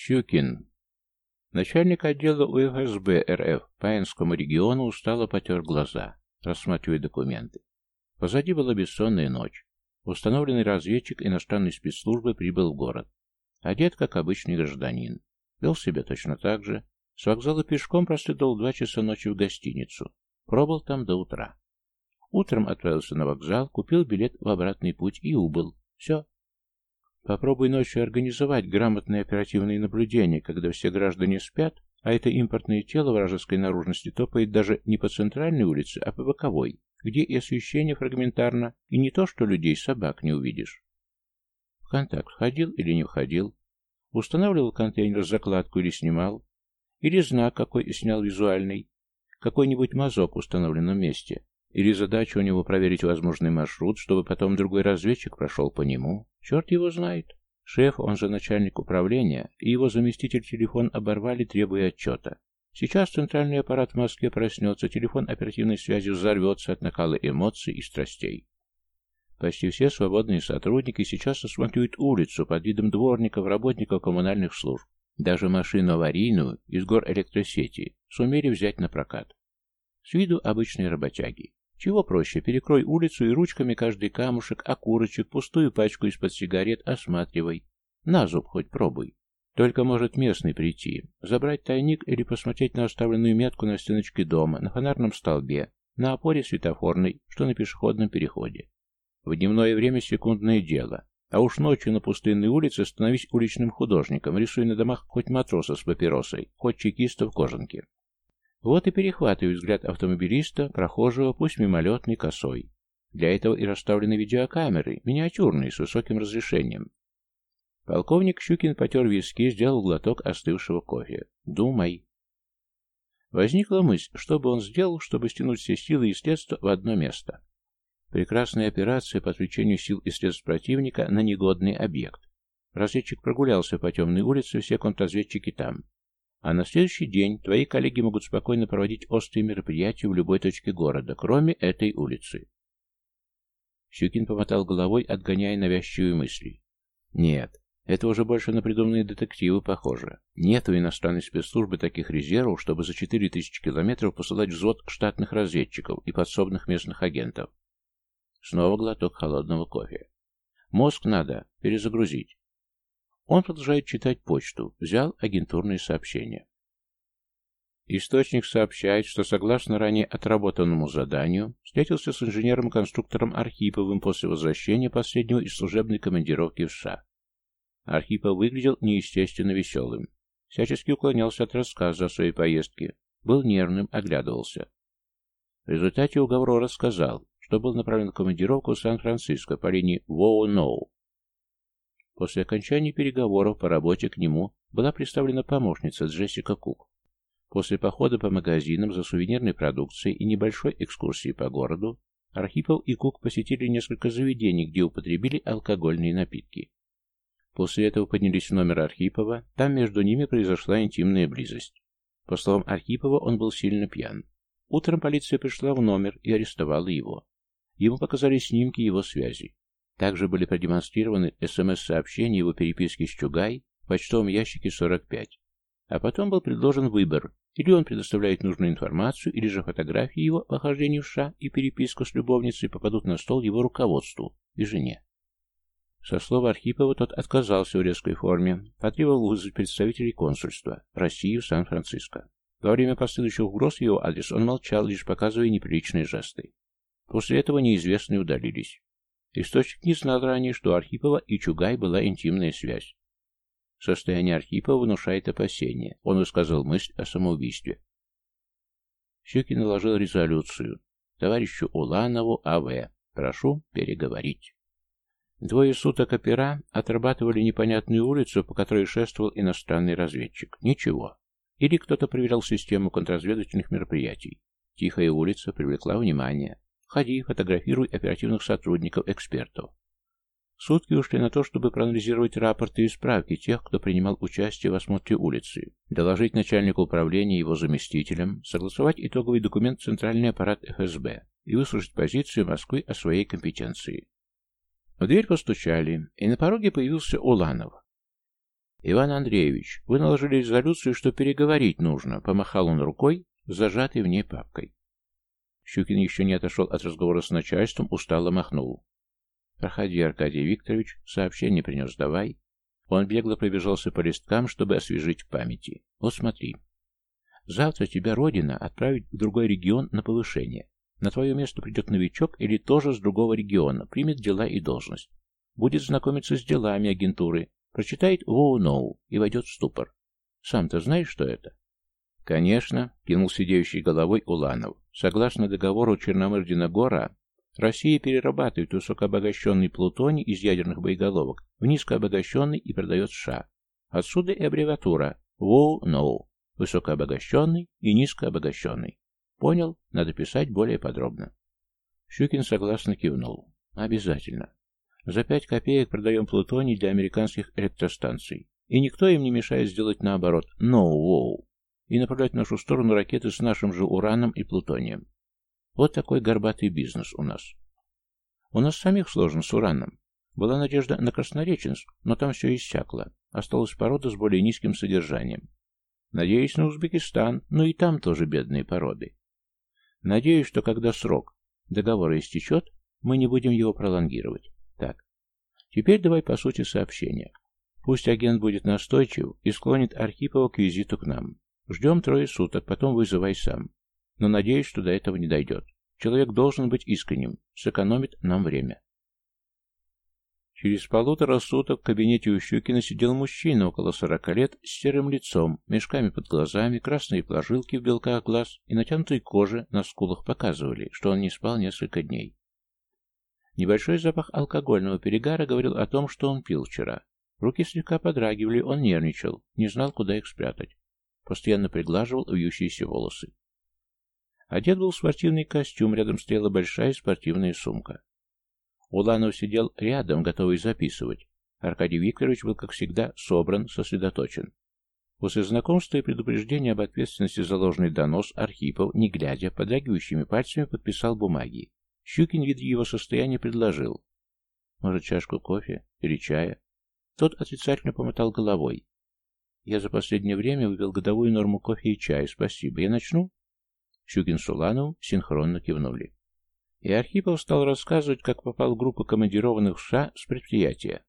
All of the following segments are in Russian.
Щукин. Начальник отдела УФСБ РФ по Энскому региону устало потер глаза, рассматривая документы. Позади была бессонная ночь. Установленный разведчик иностранной спецслужбы прибыл в город. Одет, как обычный гражданин. Вел себя точно так же. С вокзала пешком проследовал два часа ночи в гостиницу. Пробыл там до утра. Утром отправился на вокзал, купил билет в обратный путь и убыл. Все. Попробуй ночью организовать грамотное оперативное наблюдение, когда все граждане спят, а это импортное тело вражеской наружности топает даже не по центральной улице, а по боковой, где и освещение фрагментарно, и не то, что людей, собак не увидишь. В контакт входил или не входил, устанавливал контейнер закладку или снимал, или знак какой снял визуальный, какой-нибудь мазок в установленном месте, или задача у него проверить возможный маршрут, чтобы потом другой разведчик прошел по нему. Черт его знает. Шеф, он же начальник управления, и его заместитель телефон оборвали, требуя отчета. Сейчас центральный аппарат в Москве проснется, телефон оперативной связи взорвется от накала эмоций и страстей. Почти все свободные сотрудники сейчас осматривают улицу под видом дворников, работников коммунальных служб. Даже машину аварийную из гор электросети сумели взять на прокат. С виду обычные работяги. Чего проще, перекрой улицу и ручками каждый камушек, окурочек, пустую пачку из-под сигарет осматривай. На зуб хоть пробуй. Только может местный прийти, забрать тайник или посмотреть на оставленную метку на стеночке дома, на фонарном столбе, на опоре светофорной, что на пешеходном переходе. В дневное время секундное дело. А уж ночью на пустынной улице становись уличным художником, рисуй на домах хоть матроса с папиросой, хоть чекиста в кожанке. Вот и перехватываю взгляд автомобилиста, прохожего, пусть мимолетный, косой. Для этого и расставлены видеокамеры, миниатюрные, с высоким разрешением. Полковник Щукин потер виски, сделал глоток остывшего кофе. «Думай». Возникла мысль, что бы он сделал, чтобы стянуть все силы и средства в одно место. Прекрасная операция по отвлечению сил и средств противника на негодный объект. Разведчик прогулялся по темной улице, все контрразведчики там. А на следующий день твои коллеги могут спокойно проводить острые мероприятия в любой точке города, кроме этой улицы. Щукин помотал головой, отгоняя навязчивые мысли. Нет, это уже больше на придуманные детективы похоже. Нет у иностранной спецслужбы таких резервов, чтобы за 4000 километров посылать взвод штатных разведчиков и подсобных местных агентов. Снова глоток холодного кофе. Мозг надо перезагрузить. Он продолжает читать почту. Взял агентурные сообщения. Источник сообщает, что согласно ранее отработанному заданию, встретился с инженером-конструктором Архиповым после возвращения последнего из служебной командировки в США. Архипов выглядел неестественно веселым. Всячески уклонялся от рассказа о своей поездке. Был нервным, оглядывался. В результате уговора рассказал, что был направлен в командировку в Сан-Франциско по линии Воу-Ноу, После окончания переговоров по работе к нему была представлена помощница Джессика Кук. После похода по магазинам за сувенирной продукцией и небольшой экскурсии по городу, Архипов и Кук посетили несколько заведений, где употребили алкогольные напитки. После этого поднялись в номер Архипова, там между ними произошла интимная близость. По словам Архипова, он был сильно пьян. Утром полиция пришла в номер и арестовала его. Ему показали снимки его связи. Также были продемонстрированы СМС-сообщения его переписки с Чугай в почтовом ящике 45. А потом был предложен выбор. Или он предоставляет нужную информацию, или же фотографии его похождений в США и переписку с любовницей попадут на стол его руководству и жене. Со слова Архипова тот отказался в резкой форме, потребовал вызвать представителей консульства России в Сан-Франциско. Во время последующих угроз его адрес он молчал, лишь показывая неприличные жесты. После этого неизвестные удалились. Источник не знал ранее, что у Архипова и Чугай была интимная связь. Состояние Архипова внушает опасения. Он высказал мысль о самоубийстве. Щукин наложил резолюцию. Товарищу Уланову А.В. Прошу переговорить. Двое суток опера отрабатывали непонятную улицу, по которой шествовал иностранный разведчик. Ничего. Или кто-то проверял систему контрразведывательных мероприятий. Тихая улица привлекла внимание. Ходи, фотографируй оперативных сотрудников, экспертов. Сутки ушли на то, чтобы проанализировать рапорты и справки тех, кто принимал участие в осмотре улицы, доложить начальнику управления его заместителям, согласовать итоговый документ Центральный аппарат ФСБ и выслушать позицию Москвы о своей компетенции. В дверь постучали, и на пороге появился Уланов. «Иван Андреевич, вы наложили резолюцию, что переговорить нужно», — помахал он рукой, зажатой в ней папкой. Щукин еще не отошел от разговора с начальством, устало махнул. «Проходи, Аркадий Викторович, сообщение принес, давай». Он бегло пробежался по листкам, чтобы освежить памяти. «Вот смотри. Завтра тебя Родина отправит в другой регион на повышение. На твое место придет новичок или тоже с другого региона, примет дела и должность. Будет знакомиться с делами агентуры, прочитает «Воу-ноу» и войдет в ступор. Сам-то знаешь, что это? Конечно, кинул сидеющий головой Уланов. Согласно договору Черномырдина-Гора, Россия перерабатывает высокообогащенный плутоний из ядерных боеголовок в низкообогащенный и продает США. Отсюда и аббревиатура «Воу-ноу» – высокообогащенный и низкообогащенный. Понял? Надо писать более подробно. Щукин согласно кивнул. Обязательно. За пять копеек продаем плутоний для американских электростанций. И никто им не мешает сделать наоборот «no-wow» и направлять в нашу сторону ракеты с нашим же ураном и плутонием. Вот такой горбатый бизнес у нас. У нас самих сложно с ураном. Была надежда на Краснореченск, но там все иссякло. Осталась порода с более низким содержанием. Надеюсь на Узбекистан, но и там тоже бедные породы. Надеюсь, что когда срок договора истечет, мы не будем его пролонгировать. Так, теперь давай по сути сообщения. Пусть агент будет настойчив и склонит Архипова к визиту к нам. Ждем трое суток, потом вызывай сам. Но надеюсь, что до этого не дойдет. Человек должен быть искренним, сэкономит нам время. Через полутора суток в кабинете у Щукина сидел мужчина около сорока лет с серым лицом, мешками под глазами, красные прожилки в белках глаз и натянутой кожи на скулах показывали, что он не спал несколько дней. Небольшой запах алкогольного перегара говорил о том, что он пил вчера. Руки слегка подрагивали, он нервничал, не знал, куда их спрятать. Постоянно приглаживал вьющиеся волосы. Одет был в спортивный костюм, рядом стояла большая спортивная сумка. Уланов сидел рядом, готовый записывать. Аркадий Викторович был, как всегда, собран, сосредоточен. После знакомства и предупреждения об ответственности за ложный донос Архипов, не глядя, подрагивающими пальцами подписал бумаги. Щукин, видя его состояние, предложил. «Может, чашку кофе или чая?» Тот отрицательно помотал головой. «Я за последнее время выпил годовую норму кофе и чая. Спасибо. Я начну?» Щукин с Улановым синхронно кивнули. И Архипов стал рассказывать, как попал в группу командированных в США с предприятия.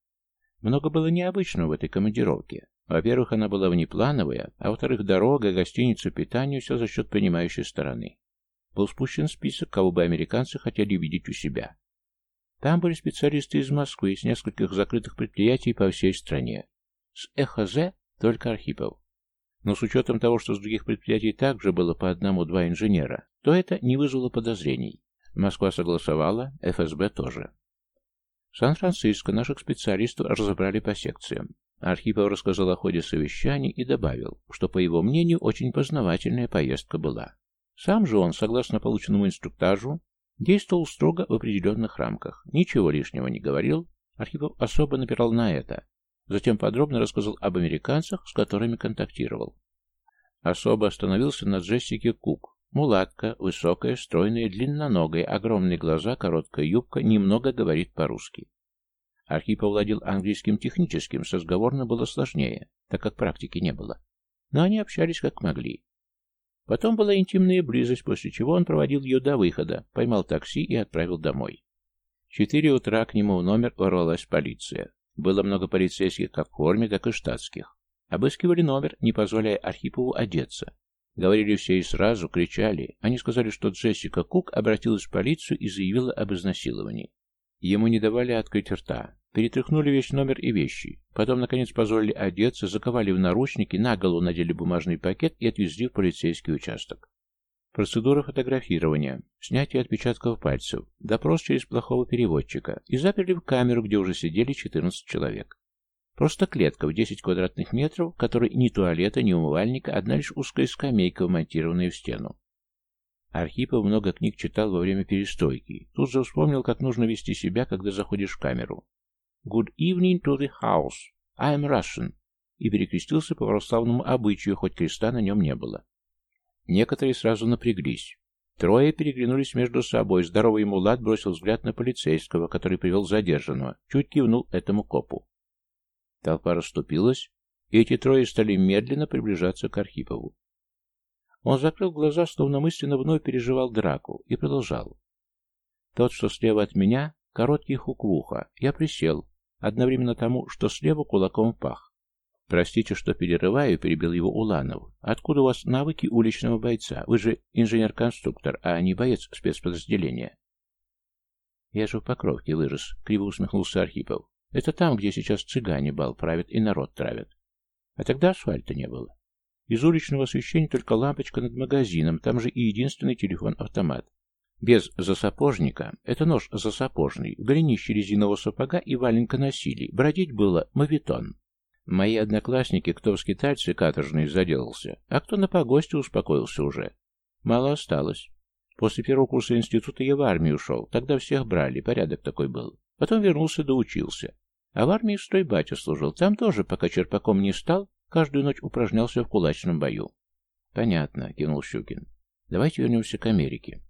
Много было необычного в этой командировке. Во-первых, она была внеплановая, а во-вторых, дорога, гостиница, питание – все за счет принимающей стороны был спущен список, кого бы американцы хотели видеть у себя. Там были специалисты из Москвы, из нескольких закрытых предприятий по всей стране. С ЭХЗ только Архипов. Но с учетом того, что с других предприятий также было по одному-два инженера, то это не вызвало подозрений. Москва согласовала, ФСБ тоже. Сан-Франциско наших специалистов разобрали по секциям. Архипов рассказал о ходе совещаний и добавил, что, по его мнению, очень познавательная поездка была. Сам же он, согласно полученному инструктажу, действовал строго в определенных рамках, ничего лишнего не говорил, Архипов особо напирал на это, затем подробно рассказал об американцах, с которыми контактировал. Особо остановился на Джессике Кук, мулатка, высокая, стройная, длинноногая, огромные глаза, короткая юбка, немного говорит по-русски. Архипов владел английским техническим, с разговорно было сложнее, так как практики не было. Но они общались как могли. Потом была интимная близость, после чего он проводил ее до выхода, поймал такси и отправил домой. В четыре утра к нему в номер ворвалась полиция. Было много полицейских как в форме, так и штатских. Обыскивали номер, не позволяя Архипову одеться. Говорили все и сразу, кричали. Они сказали, что Джессика Кук обратилась в полицию и заявила об изнасиловании. Ему не давали открыть рта. Перетряхнули весь номер и вещи. Потом, наконец, позволили одеться, заковали в наручники, на голову надели бумажный пакет и отвезли в полицейский участок. Процедура фотографирования, снятие отпечатков пальцев, допрос через плохого переводчика и заперли в камеру, где уже сидели 14 человек. Просто клетка в 10 квадратных метров, в которой ни туалета, ни умывальника, одна лишь узкая скамейка, вмонтированная в стену. Архипов много книг читал во время перестройки. Тут же вспомнил, как нужно вести себя, когда заходишь в камеру. «Good evening to the house. I am Russian». И перекрестился по православному обычаю, хоть креста на нем не было. Некоторые сразу напряглись. Трое переглянулись между собой. Здоровый мулат бросил взгляд на полицейского, который привел задержанного. Чуть кивнул этому копу. Толпа расступилась. и эти трое стали медленно приближаться к Архипову. Он закрыл глаза, словно мысленно вновь переживал драку, и продолжал. Тот, что слева от меня, короткий хук в ухо. Я присел, одновременно тому, что слева кулаком пах. «Простите, что перерываю», — перебил его Уланов. «Откуда у вас навыки уличного бойца? Вы же инженер-конструктор, а не боец спецподразделения». «Я же в Покровке вырос», — криво усмехнулся Архипов. «Это там, где сейчас цыгане бал правят и народ травят. А тогда асфальта не было. Из уличного освещения только лампочка над магазином, там же и единственный телефон-автомат. Без засапожника, это нож засапожный, в голенище резинового сапога и валенка носили, бродить было мавитон. Мои одноклассники, кто в скитальце каторжный заделался, а кто на погосте успокоился уже. Мало осталось. После первого курса института я в армию ушел, тогда всех брали, порядок такой был. Потом вернулся да учился. А в армии в стройбате служил, там тоже, пока черпаком не стал, каждую ночь упражнялся в кулачном бою. Понятно, кинул Щукин. Давайте вернемся к Америке.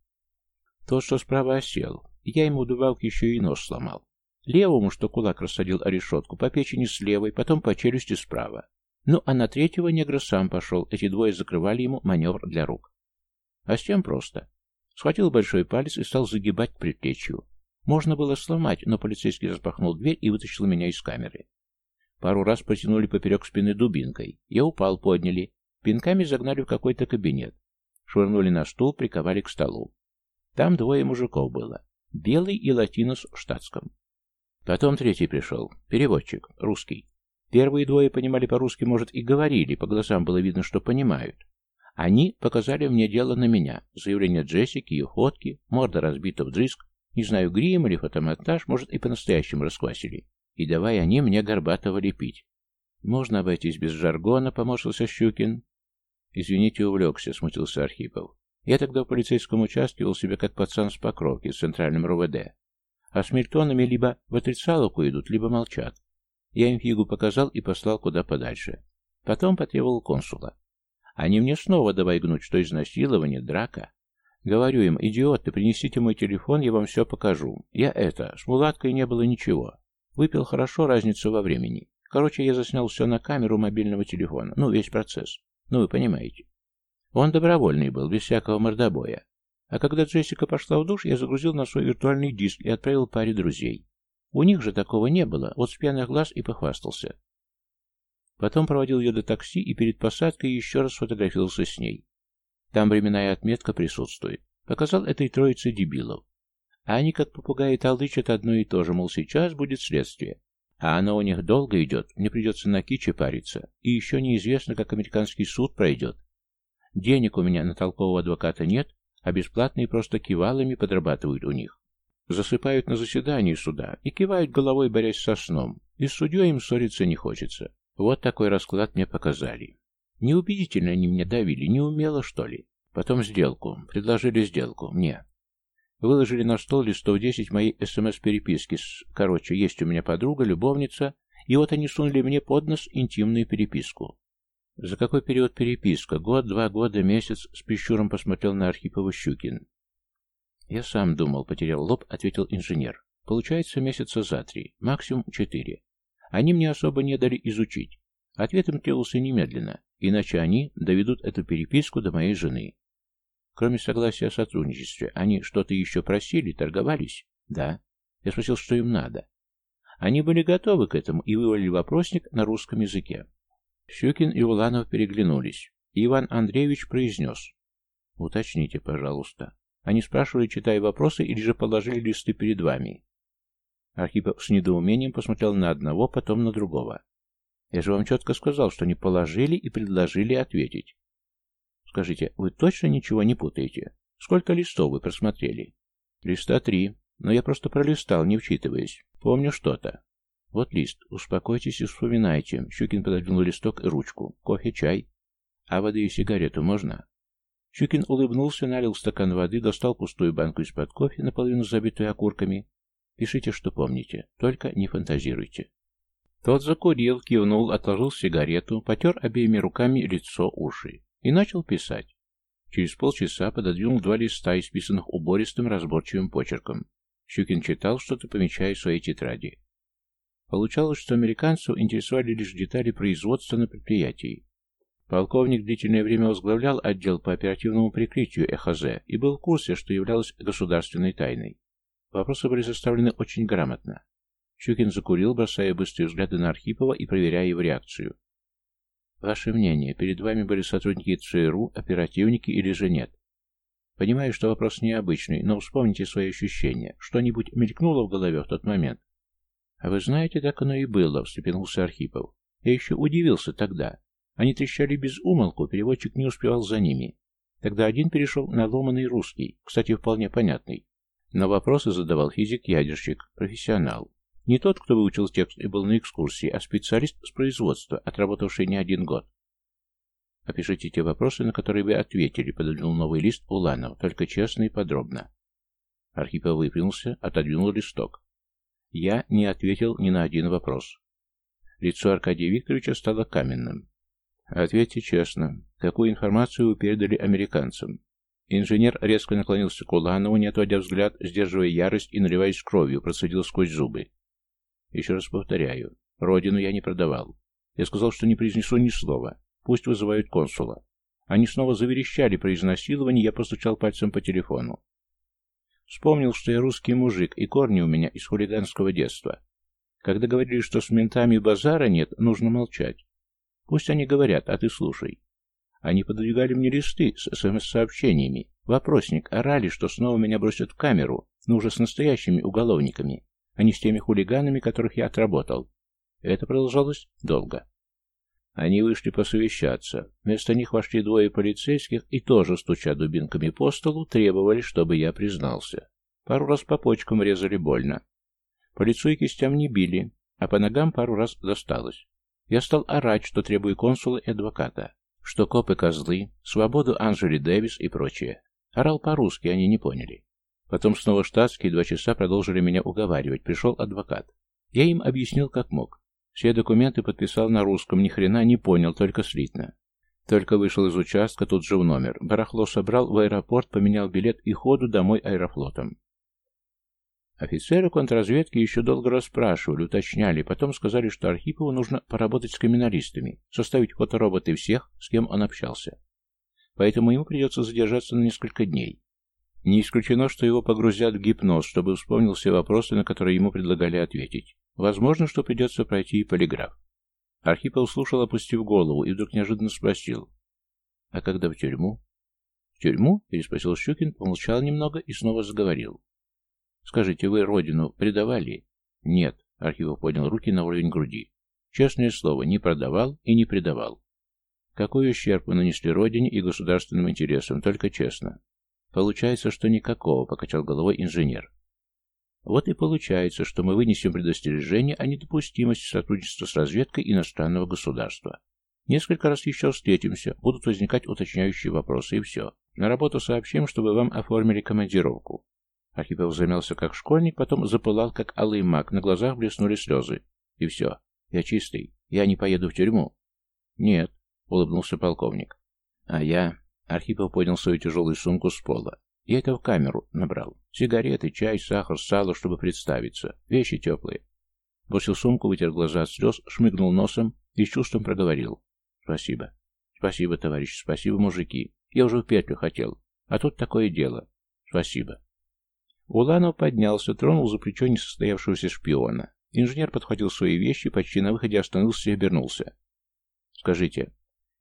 Тот, что справа осел, я ему в еще и нос сломал. Левому, что кулак рассадил о решетку, по печени с левой, потом по челюсти справа. Ну, а на третьего негра сам пошел, эти двое закрывали ему маневр для рук. А с тем просто. Схватил большой палец и стал загибать к предплечью. Можно было сломать, но полицейский распахнул дверь и вытащил меня из камеры. Пару раз потянули поперек спины дубинкой. Я упал, подняли. Пинками загнали в какой-то кабинет. Швырнули на стул, приковали к столу. Там двое мужиков было. Белый и латинос в штатском. Потом третий пришел. Переводчик. Русский. Первые двое понимали по-русски, может, и говорили, по глазам было видно, что понимают. Они показали мне дело на меня. Заявление Джессики, ее фотки, морда разбита вдрызг, не знаю, грим или фотомонтаж, может, и по-настоящему расквасили. И давай они мне горбатого лепить. Можно обойтись без жаргона, поморщился Щукин. Извините, увлекся, смутился Архипов. Я тогда в полицейском участке вел себя как пацан с покровки в центральном РУВД. А с Мильтонами либо в отрицаловку идут, либо молчат. Я им фигу показал и послал куда подальше. Потом потребовал консула. Они мне снова давай гнуть, что изнасилование, драка. Говорю им, идиоты, принесите мой телефон, я вам все покажу. Я это, с мулаткой не было ничего. Выпил хорошо, разницу во времени. Короче, я заснял все на камеру мобильного телефона. Ну, весь процесс. Ну, вы понимаете. Он добровольный был, без всякого мордобоя. А когда Джессика пошла в душ, я загрузил на свой виртуальный диск и отправил паре друзей. У них же такого не было, вот с пьяных глаз и похвастался. Потом проводил ее до такси и перед посадкой еще раз фотографировался с ней. Там временная отметка присутствует. Показал этой троице дебилов. А они как попугаи толдычат одно и то же, мол, сейчас будет следствие. А оно у них долго идет, мне придется на киче париться. И еще неизвестно, как американский суд пройдет. Денег у меня на толкового адвоката нет, а бесплатные просто кивалами подрабатывают у них. Засыпают на заседании суда и кивают головой, борясь со сном. И с судьей им ссориться не хочется. Вот такой расклад мне показали. Неубедительно они мне давили, не умело, что ли. Потом сделку. Предложили сделку. Мне. Выложили на стол листов 10 моей СМС-переписки с... Короче, есть у меня подруга, любовница, и вот они сунули мне под нос интимную переписку. За какой период переписка? Год, два года, месяц? С прищуром посмотрел на Архипова Щукин. Я сам думал, потерял лоб, ответил инженер. Получается месяца за три, максимум четыре. Они мне особо не дали изучить. Ответ им требовался немедленно, иначе они доведут эту переписку до моей жены. Кроме согласия о сотрудничестве, они что-то еще просили, торговались? Да. Я спросил, что им надо. Они были готовы к этому и вывалили вопросник на русском языке. Щукин и Уланов переглянулись. Иван Андреевич произнес. «Уточните, пожалуйста. Они спрашивали, читая вопросы, или же положили листы перед вами?» Архипов с недоумением посмотрел на одного, потом на другого. «Я же вам четко сказал, что не положили и предложили ответить. Скажите, вы точно ничего не путаете? Сколько листов вы просмотрели?» «Листа три, но я просто пролистал, не вчитываясь. Помню что-то». «Вот лист. Успокойтесь и вспоминайте». Щукин пододвинул листок и ручку. «Кофе, чай? А воды и сигарету можно?» Щукин улыбнулся, налил стакан воды, достал пустую банку из-под кофе, наполовину забитую окурками. «Пишите, что помните. Только не фантазируйте». Тот закурил, кивнул, отложил сигарету, потер обеими руками лицо, уши и начал писать. Через полчаса пододвинул два листа, исписанных убористым разборчивым почерком. Щукин читал что-то, помечая в своей тетради. Получалось, что американцев интересовали лишь детали производства на предприятии. Полковник длительное время возглавлял отдел по оперативному прикрытию ЭХЗ и был в курсе, что являлось государственной тайной. Вопросы были составлены очень грамотно. Щукин закурил, бросая быстрые взгляды на Архипова и проверяя его реакцию. «Ваше мнение, перед вами были сотрудники ЦРУ, оперативники или же нет?» «Понимаю, что вопрос необычный, но вспомните свои ощущения. Что-нибудь мелькнуло в голове в тот момент?» «А вы знаете, так оно и было», — встрепенулся Архипов. «Я еще удивился тогда. Они трещали без умолку, переводчик не успевал за ними. Тогда один перешел на ломаный русский, кстати, вполне понятный. Но вопросы задавал физик-ядерщик, профессионал. Не тот, кто выучил текст и был на экскурсии, а специалист с производства, отработавший не один год. Опишите те вопросы, на которые вы ответили, пододвинул новый лист Уланов, только честно и подробно. Архипов выпрямился, отодвинул листок. Я не ответил ни на один вопрос. Лицо Аркадия Викторовича стало каменным. Ответьте честно, какую информацию вы передали американцам? Инженер резко наклонился к Уланову, не отводя взгляд, сдерживая ярость и наливаясь кровью, процедил сквозь зубы. Еще раз повторяю, родину я не продавал. Я сказал, что не произнесу ни слова. Пусть вызывают консула. Они снова заверещали про изнасилование, я постучал пальцем по телефону. Вспомнил, что я русский мужик, и корни у меня из хулиганского детства. Когда говорили, что с ментами базара нет, нужно молчать. Пусть они говорят, а ты слушай. Они подвигали мне листы с СМС-сообщениями. Вопросник, орали, что снова меня бросят в камеру, но уже с настоящими уголовниками, а не с теми хулиганами, которых я отработал. Это продолжалось долго. Они вышли посовещаться. Вместо них вошли двое полицейских и тоже, стуча дубинками по столу, требовали, чтобы я признался. Пару раз по почкам резали больно. По лицу и кистям не били, а по ногам пару раз досталось. Я стал орать, что требую консула и адвоката, что копы козлы, свободу Анжели Дэвис и прочее. Орал по-русски, они не поняли. Потом снова штатские два часа продолжили меня уговаривать. Пришел адвокат. Я им объяснил, как мог. Все документы подписал на русском, ни хрена не понял, только слитно. Только вышел из участка, тут же в номер. Барахло собрал, в аэропорт поменял билет и ходу домой аэрофлотом. Офицеры контрразведки еще долго расспрашивали, уточняли, потом сказали, что Архипову нужно поработать с криминалистами, составить фотороботы всех, с кем он общался. Поэтому ему придется задержаться на несколько дней. Не исключено, что его погрузят в гипноз, чтобы вспомнил все вопросы, на которые ему предлагали ответить. Возможно, что придется пройти и полиграф. Архипов слушал, опустив голову, и вдруг неожиданно спросил. «А когда в тюрьму?» «В тюрьму?» – переспросил Щукин, помолчал немного и снова заговорил. Скажите, вы родину предавали? Нет. Архипов поднял руки на уровень груди. Честное слово, не продавал и не предавал. Какой ущерб вы нанесли родине и государственным интересам, только честно. Получается, что никакого, покачал головой инженер. Вот и получается, что мы вынесем предостережение о недопустимости сотрудничества с разведкой иностранного государства. Несколько раз еще встретимся, будут возникать уточняющие вопросы, и все. На работу сообщим, чтобы вам оформили командировку. Архипов замялся как школьник, потом запылал как алый маг, на глазах блеснули слезы. И все. Я чистый. Я не поеду в тюрьму. Нет, улыбнулся полковник. А я... Архипов поднял свою тяжелую сумку с пола. Я это в камеру набрал. Сигареты, чай, сахар, сало, чтобы представиться. Вещи теплые. Бросил сумку, вытер глаза от слез, шмыгнул носом и с чувством проговорил. Спасибо. Спасибо, товарищ, спасибо, мужики. Я уже в петлю хотел. А тут такое дело. Спасибо. Уланов поднялся, тронул за плечо несостоявшегося шпиона. Инженер подхватил свои вещи, почти на выходе остановился и обернулся. «Скажите,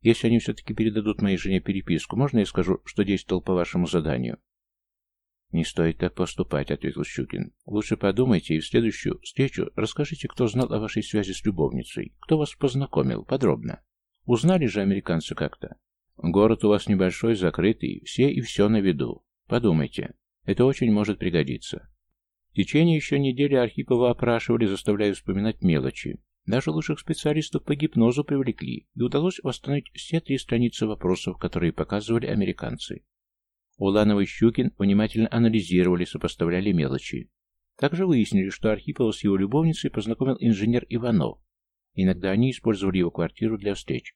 если они все-таки передадут моей жене переписку, можно я скажу, что действовал по вашему заданию?» «Не стоит так поступать», — ответил Щукин. «Лучше подумайте и в следующую встречу расскажите, кто знал о вашей связи с любовницей, кто вас познакомил, подробно. Узнали же американцы как-то? Город у вас небольшой, закрытый, все и все на виду. Подумайте. Это очень может пригодиться. В течение еще недели Архипова опрашивали, заставляя вспоминать мелочи. Даже лучших специалистов по гипнозу привлекли, и удалось восстановить все три страницы вопросов, которые показывали американцы. Уланов и Щукин внимательно анализировали, сопоставляли мелочи. Также выяснили, что Архипова с его любовницей познакомил инженер Иванов. Иногда они использовали его квартиру для встреч.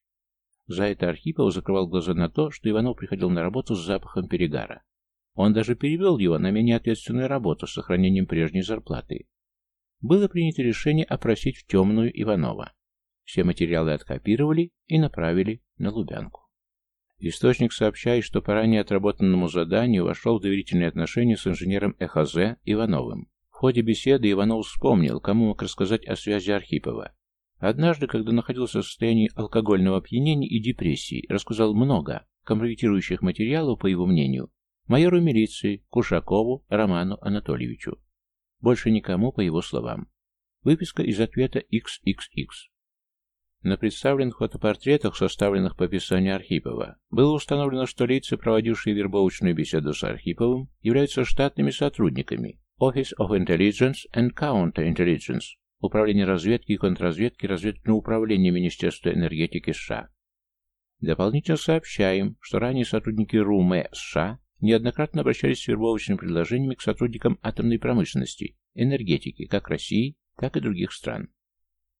За это Архипов закрывал глаза на то, что Иванов приходил на работу с запахом перегара. Он даже перевел его на менее ответственную работу с сохранением прежней зарплаты. было принято решение опросить в темную Иванова. Все материалы откопировали и направили на Лубянку. Источник сообщает, что по ранее отработанному заданию вошел в доверительные отношения с инженером ЭХЗ Ивановым. В ходе беседы Иванов вспомнил, кому мог рассказать о связи Архипова. Однажды, когда находился в состоянии алкогольного опьянения и депрессии, рассказал много компрометирующих материалов, по его мнению, майору милиции, Кушакову, Роману Анатольевичу. Больше никому, по его словам. Выписка из ответа XXX. На представленных фотопортретах, составленных по описанию Архипова, было установлено, что лица, проводившие вербовочную беседу с Архиповым, являются штатными сотрудниками Office of Intelligence and Counterintelligence, Управление разведки и контрразведки разведывательного управления Министерства энергетики США. Дополнительно сообщаем, что ранее сотрудники РУМЭ США неоднократно обращались с вербовочными предложениями к сотрудникам атомной промышленности, энергетики как России, так и других стран.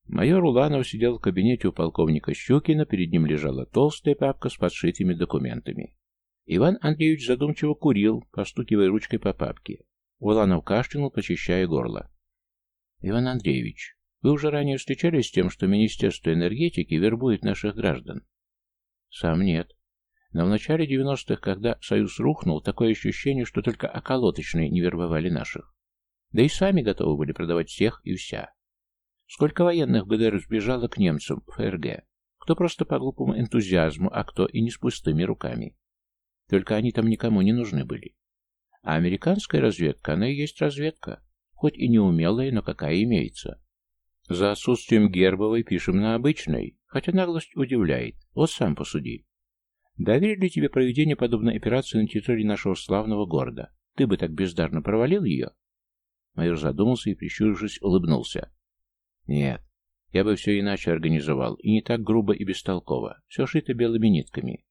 Майор Уланов сидел в кабинете у полковника Щукина, перед ним лежала толстая папка с подшитыми документами. Иван Андреевич задумчиво курил, постукивая ручкой по папке. Уланов кашлянул, почищая горло. «Иван Андреевич, вы уже ранее встречались с тем, что Министерство энергетики вербует наших граждан?» «Сам нет. Но в начале 90-х, когда Союз рухнул, такое ощущение, что только околоточные не вербовали наших. Да и сами готовы были продавать всех и вся. Сколько военных ГДР сбежало к немцам в ФРГ? Кто просто по глупому энтузиазму, а кто и не с пустыми руками. Только они там никому не нужны были. А американская разведка, она и есть разведка. Хоть и неумелая, но какая имеется. За отсутствием Гербовой пишем на обычной, хотя наглость удивляет. Вот сам посуди. Доверили тебе проведение подобной операции на территории нашего славного города? Ты бы так бездарно провалил ее? Майор задумался и, прищурившись, улыбнулся. Нет, я бы все иначе организовал, и не так грубо и бестолково. Все шито белыми нитками.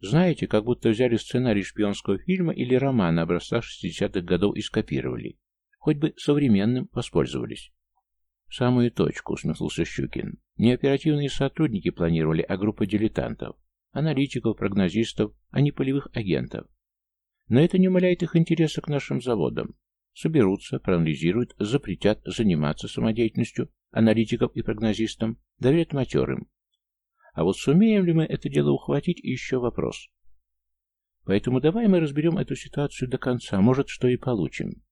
Знаете, как будто взяли сценарий шпионского фильма или романа образца 60-х годов и скопировали. Хоть бы современным воспользовались. В самую точку, усмехнулся Щукин. Не оперативные сотрудники планировали, а группа дилетантов. Аналитиков, прогнозистов, а не полевых агентов. Но это не умаляет их интереса к нашим заводам. Соберутся, проанализируют, запретят заниматься самодеятельностью, аналитикам и прогнозистам, доверят матерым. А вот сумеем ли мы это дело ухватить, еще вопрос. Поэтому давай мы разберем эту ситуацию до конца, может, что и получим.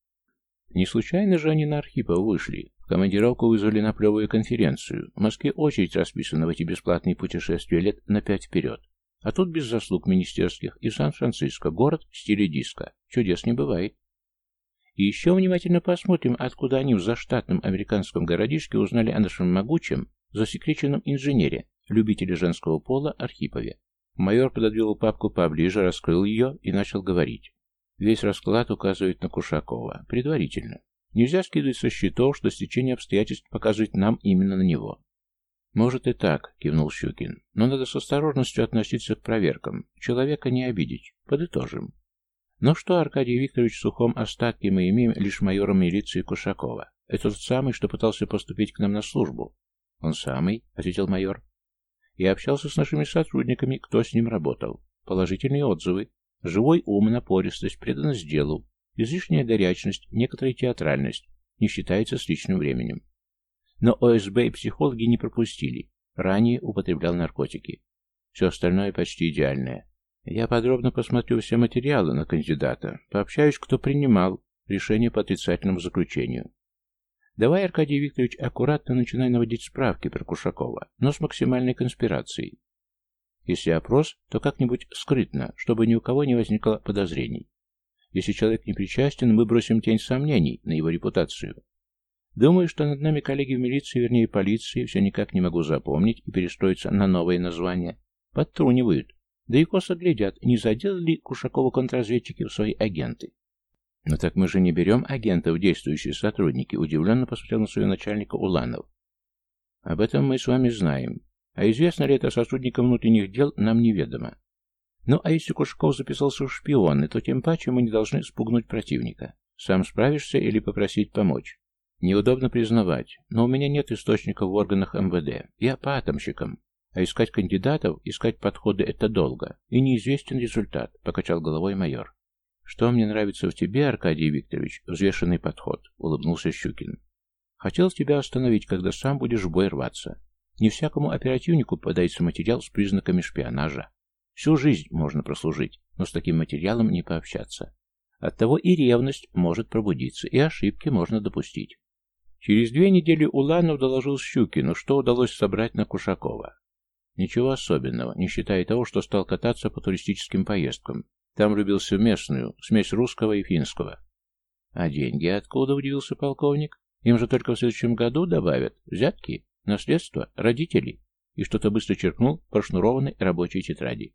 Не случайно же они на Архипова вышли. В командировку вызвали на плевую конференцию. В Москве очередь расписана в эти бесплатные путешествия лет на пять вперед. А тут без заслуг министерских и Сан-Франциско, город в стиле диска. Чудес не бывает. И еще внимательно посмотрим, откуда они в заштатном американском городишке узнали о нашем могучем, засекреченном инженере, любителе женского пола Архипове. Майор пододвинул папку поближе, раскрыл ее и начал говорить. Весь расклад указывает на Кушакова. Предварительно. Нельзя скидывать со счетов, что стечение обстоятельств показывает нам именно на него. «Может и так», — кивнул Щукин. «Но надо с осторожностью относиться к проверкам. Человека не обидеть. Подытожим. Но что, Аркадий Викторович, в сухом остатке мы имеем лишь майора милиции Кушакова. Это тот самый, что пытался поступить к нам на службу. Он самый, ответил майор. Я общался с нашими сотрудниками, кто с ним работал. Положительные отзывы. Живой ум, напористость, преданность делу, излишняя горячность, некоторая театральность. Не считается с личным временем. Но ОСБ и психологи не пропустили. Ранее употреблял наркотики. Все остальное почти идеальное. Я подробно посмотрю все материалы на кандидата, пообщаюсь, кто принимал решение по отрицательному заключению. Давай, Аркадий Викторович, аккуратно начинай наводить справки про Кушакова, но с максимальной конспирацией. Если опрос, то как-нибудь скрытно, чтобы ни у кого не возникло подозрений. Если человек не причастен, мы бросим тень сомнений на его репутацию. Думаю, что над нами коллеги в милиции, вернее полиции, все никак не могу запомнить и перестроиться на новые названия, подтрунивают, да и косо глядят, не заделали Кушакова контрразведчики в свои агенты. «Но так мы же не берем агентов, действующие сотрудники», удивленно посмотрел на своего начальника Уланов. «Об этом мы с вами знаем. А известно ли это сотрудникам внутренних дел, нам неведомо. Ну, а если Кушаков записался в шпионы, то тем паче мы не должны спугнуть противника. Сам справишься или попросить помочь? Неудобно признавать, но у меня нет источников в органах МВД. Я по атомщикам. А искать кандидатов, искать подходы — это долго. И неизвестен результат, — покачал головой майор. Что мне нравится в тебе, Аркадий Викторович, взвешенный подход, — улыбнулся Щукин. Хотел тебя остановить, когда сам будешь в бой рваться. Не всякому оперативнику попадается материал с признаками шпионажа. Всю жизнь можно прослужить, но с таким материалом не пообщаться. Оттого и ревность может пробудиться, и ошибки можно допустить. Через две недели Уланов доложил Щукину, что удалось собрать на Кушакова. Ничего особенного, не считая того, что стал кататься по туристическим поездкам. Там влюбился в местную, смесь русского и финского. А деньги откуда, удивился полковник? Им же только в следующем году добавят. Взятки, наследство, родители. И что-то быстро черкнул по шнурованной рабочей тетради.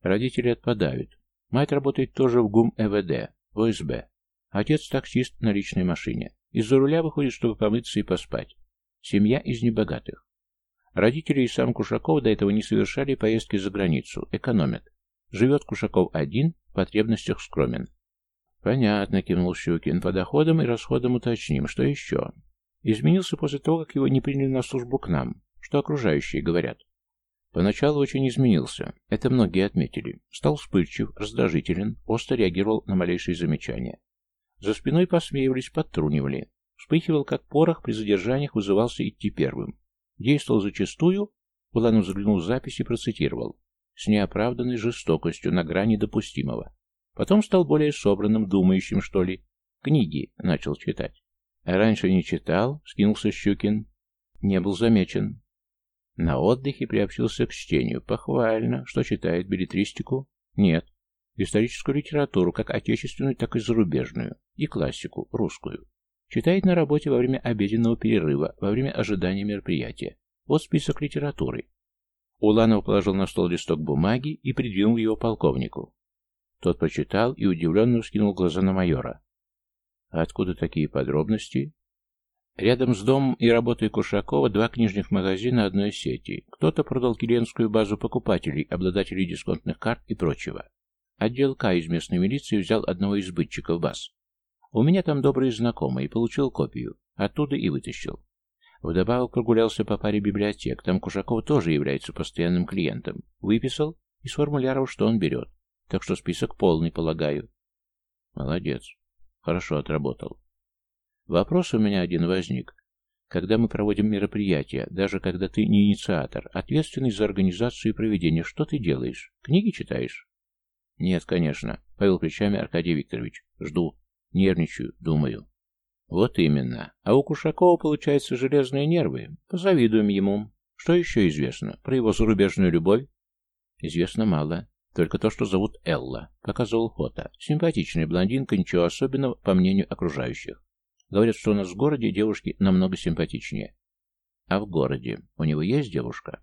Родители отпадают. Мать работает тоже в ГУМ ЭВД, в ОСБ. Отец таксист на личной машине. Из-за руля выходит, чтобы помыться и поспать. Семья из небогатых. Родители и сам Кушаков до этого не совершали поездки за границу, экономят. Живет Кушаков один, в потребностях скромен. Понятно, кивнул Щукин. По доходам и расходам уточним. Что еще? Изменился после того, как его не приняли на службу к нам. Что окружающие говорят? Поначалу очень изменился, это многие отметили. Стал вспыльчив, раздражителен, остро реагировал на малейшие замечания. За спиной посмеивались, подтрунивали. Вспыхивал, как порох, при задержаниях вызывался идти первым. Действовал зачастую, Уланов заглянул в запись и процитировал, с неоправданной жестокостью на грани допустимого. Потом стал более собранным, думающим, что ли. Книги начал читать. А раньше не читал, скинулся Щукин. Не был замечен. На отдыхе приобщился к чтению. Похвально. Что читает? Билетристику? Нет. Историческую литературу, как отечественную, так и зарубежную. И классику, русскую. Читает на работе во время обеденного перерыва, во время ожидания мероприятия. Вот список литературы. Уланов положил на стол листок бумаги и придвинул его полковнику. Тот почитал и удивленно вскинул глаза на майора. «А откуда такие подробности?» Рядом с домом и работой Кушакова два книжных магазина одной сети. Кто-то продал клиентскую базу покупателей, обладателей дисконтных карт и прочего. Отдел К из местной милиции взял одного из сбытчиков баз. У меня там добрые знакомые, получил копию. Оттуда и вытащил. Вдобавок прогулялся по паре библиотек, там Кушаков тоже является постоянным клиентом. Выписал и сформулировал, что он берет. Так что список полный, полагаю. Молодец. Хорошо отработал. Вопрос у меня один возник. Когда мы проводим мероприятия, даже когда ты не инициатор, ответственный за организацию и проведение, что ты делаешь? Книги читаешь? Нет, конечно, повел плечами Аркадий Викторович. Жду. Нервничаю, думаю. Вот именно. А у Кушакова, получается, железные нервы. Позавидуем ему. Что еще известно? Про его зарубежную любовь? Известно мало. Только то, что зовут Элла. Показывал фото. Симпатичная блондинка, ничего особенного, по мнению окружающих. Говорят, что у нас в городе девушки намного симпатичнее. А в городе у него есть девушка?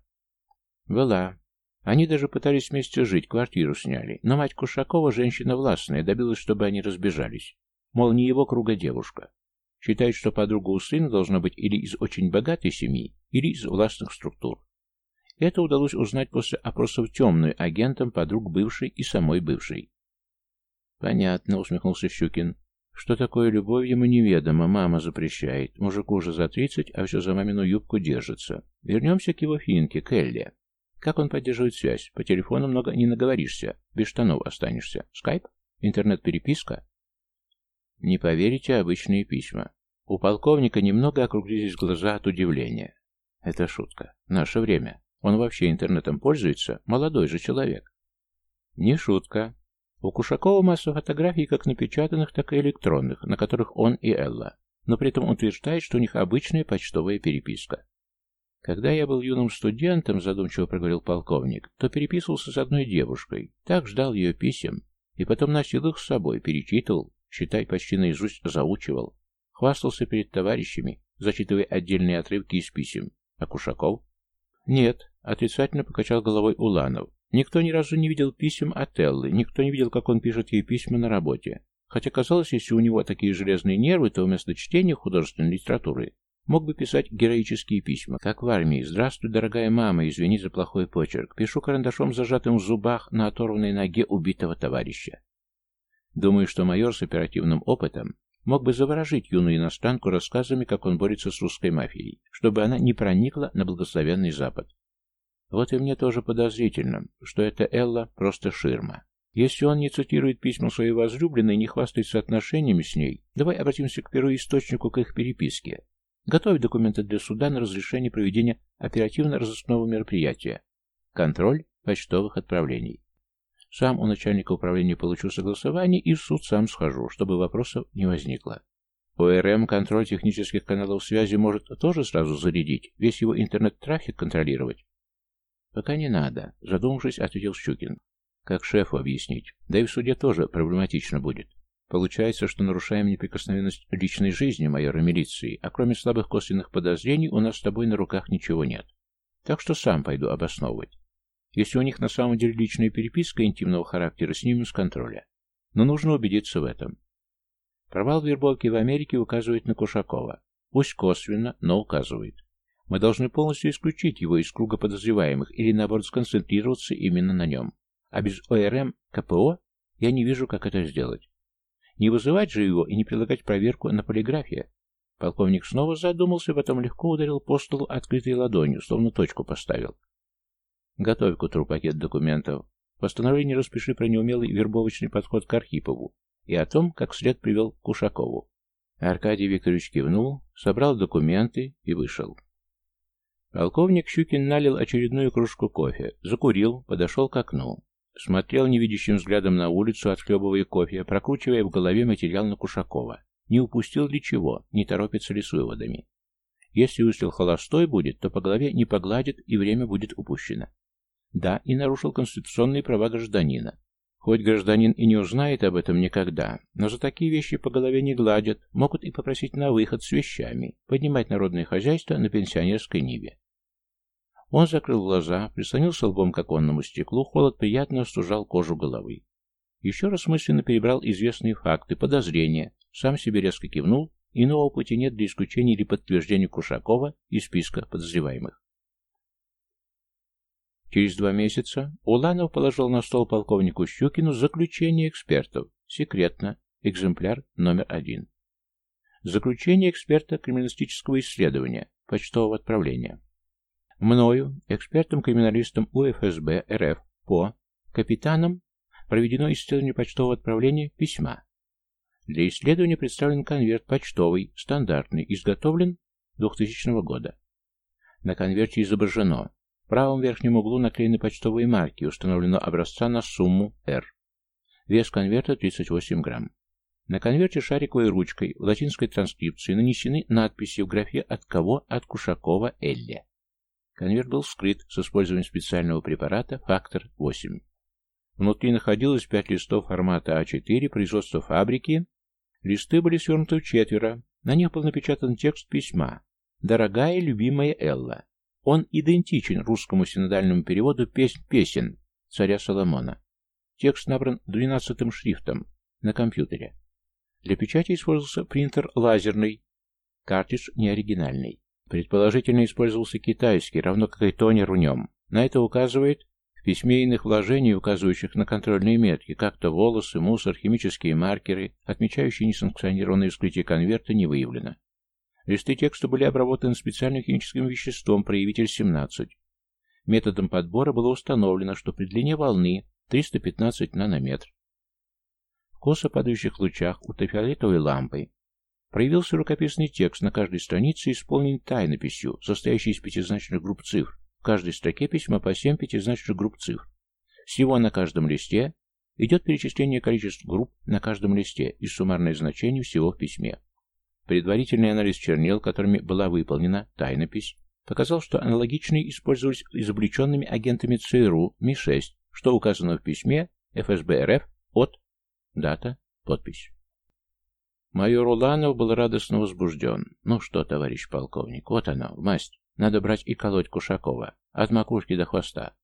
Была. Они даже пытались вместе жить, квартиру сняли. Но мать Кушакова, женщина властная, добилась, чтобы они разбежались. Мол, не его круга девушка. Считает, что подруга у сына должна быть или из очень богатой семьи, или из властных структур. Это удалось узнать после опросов темную агентам подруг бывшей и самой бывшей. «Понятно», — усмехнулся Щукин. Что такое любовь ему неведомо, мама запрещает. Мужику уже за тридцать, а все за мамину юбку держится. Вернемся к его финке, к Элле. Как он поддерживает связь? По телефону много не наговоришься. Без штанов останешься. Скайп? Интернет-переписка? Не поверите, обычные письма. У полковника немного округлились глаза от удивления. Это шутка. Наше время. Он вообще интернетом пользуется? Молодой же человек. Не шутка. У Кушакова масса фотографий как напечатанных, так и электронных, на которых он и Элла, но при этом утверждает, что у них обычная почтовая переписка. Когда я был юным студентом, задумчиво проговорил полковник, то переписывался с одной девушкой, так ждал ее писем, и потом носил их с собой, перечитывал, считай, почти наизусть заучивал, хвастался перед товарищами, зачитывая отдельные отрывки из писем. А Кушаков? Нет, отрицательно покачал головой Уланов. Никто ни разу не видел писем от Эллы, никто не видел, как он пишет ей письма на работе. Хотя казалось, если у него такие железные нервы, то вместо чтения художественной литературы мог бы писать героические письма, как в армии. «Здравствуй, дорогая мама, извини за плохой почерк. Пишу карандашом, зажатым в зубах, на оторванной ноге убитого товарища». Думаю, что майор с оперативным опытом мог бы заворожить юную иностранку рассказами, как он борется с русской мафией, чтобы она не проникла на благословенный Запад. Вот и мне тоже подозрительно, что это Элла просто ширма. Если он не цитирует письма своей возлюбленной и не хвастается отношениями с ней, давай обратимся к первоисточнику к их переписке. Готовить документы для суда на разрешение проведения оперативно-розыскного мероприятия. Контроль почтовых отправлений. Сам у начальника управления получу согласование и в суд сам схожу, чтобы вопросов не возникло. ОРМ контроль технических каналов связи может тоже сразу зарядить, весь его интернет-трафик контролировать. Пока не надо, задумавшись, ответил Щукин. Как шефу объяснить? Да и в суде тоже проблематично будет. Получается, что нарушаем неприкосновенность личной жизни майора милиции, а кроме слабых косвенных подозрений у нас с тобой на руках ничего нет. Так что сам пойду обосновывать. Если у них на самом деле личная переписка интимного характера, снимем с контроля. Но нужно убедиться в этом. Провал вербовки в Америке указывает на Кушакова. Пусть косвенно, но указывает. Мы должны полностью исключить его из круга подозреваемых или, наоборот, сконцентрироваться именно на нем. А без ОРМ, КПО я не вижу, как это сделать. Не вызывать же его и не предлагать проверку на полиграфе. Полковник снова задумался, потом легко ударил по столу открытой ладонью, словно точку поставил. Готовь к утру пакет документов. Постановление распиши про неумелый вербовочный подход к Архипову и о том, как след привел к Кушакову. Аркадий Викторович кивнул, собрал документы и вышел. Полковник Щукин налил очередную кружку кофе, закурил, подошел к окну. Смотрел невидящим взглядом на улицу, отхлебывая кофе, прокручивая в голове материал на Кушакова. Не упустил ли чего, не торопится ли с выводами. Если выстрел холостой будет, то по голове не погладит и время будет упущено. Да, и нарушил конституционные права гражданина. Хоть гражданин и не узнает об этом никогда, но за такие вещи по голове не гладят, могут и попросить на выход с вещами, поднимать народное хозяйство на пенсионерской ниве. Он закрыл глаза, прислонился лбом к оконному стеклу, холод приятно остужал кожу головы. Еще раз мысленно перебрал известные факты, подозрения, сам себе резко кивнул, иного пути нет для исключения или подтверждения Кушакова из списка подозреваемых. Через два месяца Уланов положил на стол полковнику Щукину заключение экспертов. Секретно. Экземпляр номер один. Заключение эксперта криминалистического исследования, почтового отправления. Мною, экспертом-криминалистом УФСБ РФ по капитанам, проведено исследование почтового отправления письма. Для исследования представлен конверт почтовый, стандартный, изготовлен 2000 года. На конверте изображено правом верхнем углу наклеены почтовые марки, установлено образца на сумму R. Вес конверта 38 грамм. На конверте шариковой ручкой в латинской транскрипции нанесены надписи в графе «От кого?» «От Кушакова Элли». Конверт был вскрыт с использованием специального препарата «Фактор 8». Внутри находилось пять листов формата А4 производства фабрики. Листы были свернуты в четверо. На них был напечатан текст письма. «Дорогая любимая Элла, он идентичен русскому синодальному переводу «Песнь песен» царя Соломона. Текст набран двенадцатым шрифтом на компьютере. Для печати использовался принтер лазерный, картридж неоригинальный. Предположительно использовался китайский, равно как и тонер в нем. На это указывает в письме иных вложений, указывающих на контрольные метки, как-то волосы, мусор, химические маркеры, отмечающие несанкционированное вскрытие конверта, не выявлено. Листы текста были обработаны специальным химическим веществом проявитель-17. Методом подбора было установлено, что при длине волны 315 нанометр. В косо падающих лучах ультрафиолетовой лампой проявился рукописный текст на каждой странице, исполненный тайнописью, состоящей из пятизначных групп цифр. В каждой строке письма по 7 пятизначных групп цифр. Всего на каждом листе идет перечисление количеств групп на каждом листе и суммарное значение всего в письме. Предварительный анализ чернил, которыми была выполнена тайнопись, показал, что аналогичные использовались изобличенными агентами ЦРУ Ми-6, что указано в письме ФСБ РФ от дата, подпись. Майор Уланов был радостно возбужден. «Ну что, товарищ полковник, вот она, в масть. Надо брать и колоть Кушакова. От макушки до хвоста».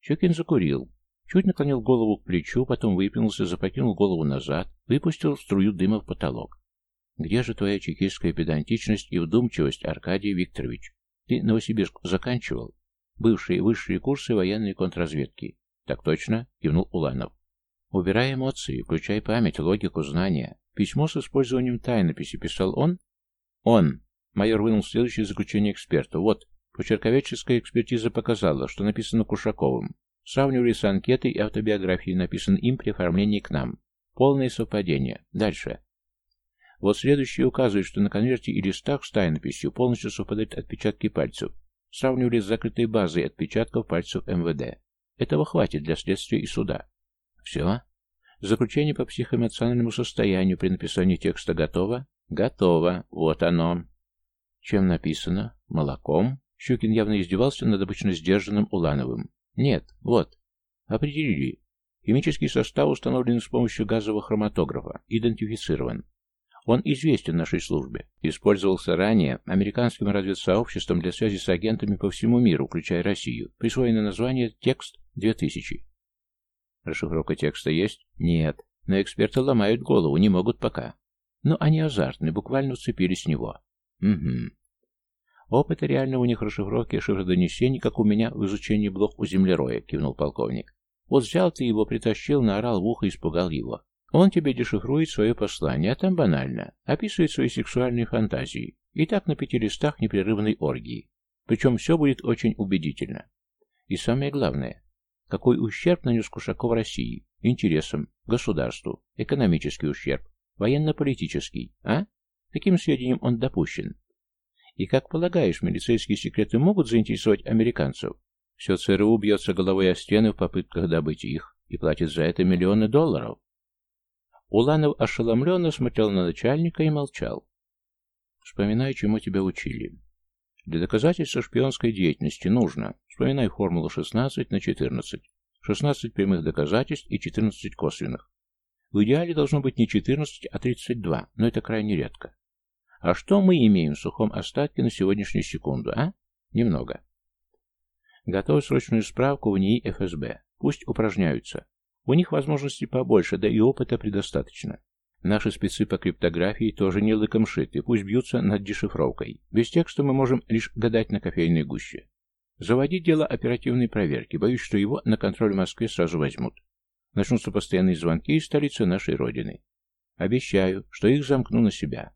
Щукин закурил. Чуть наклонил голову к плечу, потом выпрямился, запрокинул голову назад, выпустил струю дыма в потолок. Где же твоя чекистская педантичность и вдумчивость, Аркадий Викторович? Ты Новосибирск заканчивал? Бывшие высшие курсы военной контрразведки. Так точно, кивнул Уланов. Убирай эмоции, включай память, логику, знания. Письмо с использованием тайнописи писал он? Он. Майор вынул следующее заключение эксперта. Вот, почерковедческая экспертиза показала, что написано Кушаковым. Сравнивали с анкетой и автобиографией, написан им при оформлении к нам. Полное совпадение. Дальше. Вот следующий указывает, что на конверте и листах с тайнописью полностью совпадают отпечатки пальцев. Сравнивали с закрытой базой отпечатков пальцев МВД. Этого хватит для следствия и суда. Все? Заключение по психоэмоциональному состоянию при написании текста готово? Готово. Вот оно. Чем написано? Молоком? Щукин явно издевался над обычно сдержанным Улановым. Нет, вот. Определили. Химический состав установлен с помощью газового хроматографа. Идентифицирован. Он известен нашей службе. Использовался ранее американским разведсообществом для связи с агентами по всему миру, включая Россию. Присвоено название «Текст-2000». Расшифровка текста есть? Нет. Но эксперты ломают голову, не могут пока. Но они азартны, буквально уцепились в него. Угу. Опыта реального у них расшифровки шифродонесений, как у меня в изучении блок у землероя, кивнул полковник. Вот взял ты его, притащил, наорал в ухо испугал его. Он тебе дешифрует свое послание, а там банально. Описывает свои сексуальные фантазии. И так на пяти листах непрерывной оргии. Причем все будет очень убедительно. И самое главное, какой ущерб нанес Кушаков России, интересам, государству, экономический ущерб, военно-политический, а? Каким сведениям он допущен? И как полагаешь, милицейские секреты могут заинтересовать американцев? Все ЦРУ бьется головой о стены в попытках добыть их и платит за это миллионы долларов. Уланов ошеломленно смотрел на начальника и молчал. Вспоминай, чему тебя учили. Для доказательства шпионской деятельности нужно, вспоминай формулу 16 на 14. 16 прямых доказательств и 14 косвенных. В идеале должно быть не 14, а 32, но это крайне редко. А что мы имеем в сухом остатке на сегодняшнюю секунду, а? Немного. Готовь срочную справку в НИИ ФСБ. Пусть упражняются. У них возможностей побольше, да и опыта предостаточно. Наши спецы по криптографии тоже не лыком шиты, пусть бьются над дешифровкой. Без текста мы можем лишь гадать на кофейной гуще. Заводить дело оперативной проверки, боюсь, что его на контроль в Москве сразу возьмут. Начнутся постоянные звонки из столицы нашей Родины. Обещаю, что их замкну на себя.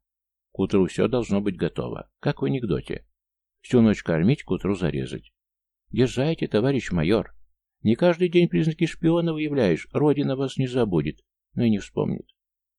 К утру все должно быть готово, как в анекдоте. Всю ночь кормить, к утру зарезать. Дерзайте, товарищ майор. Не каждый день признаки шпиона выявляешь, Родина вас не забудет, но и не вспомнит.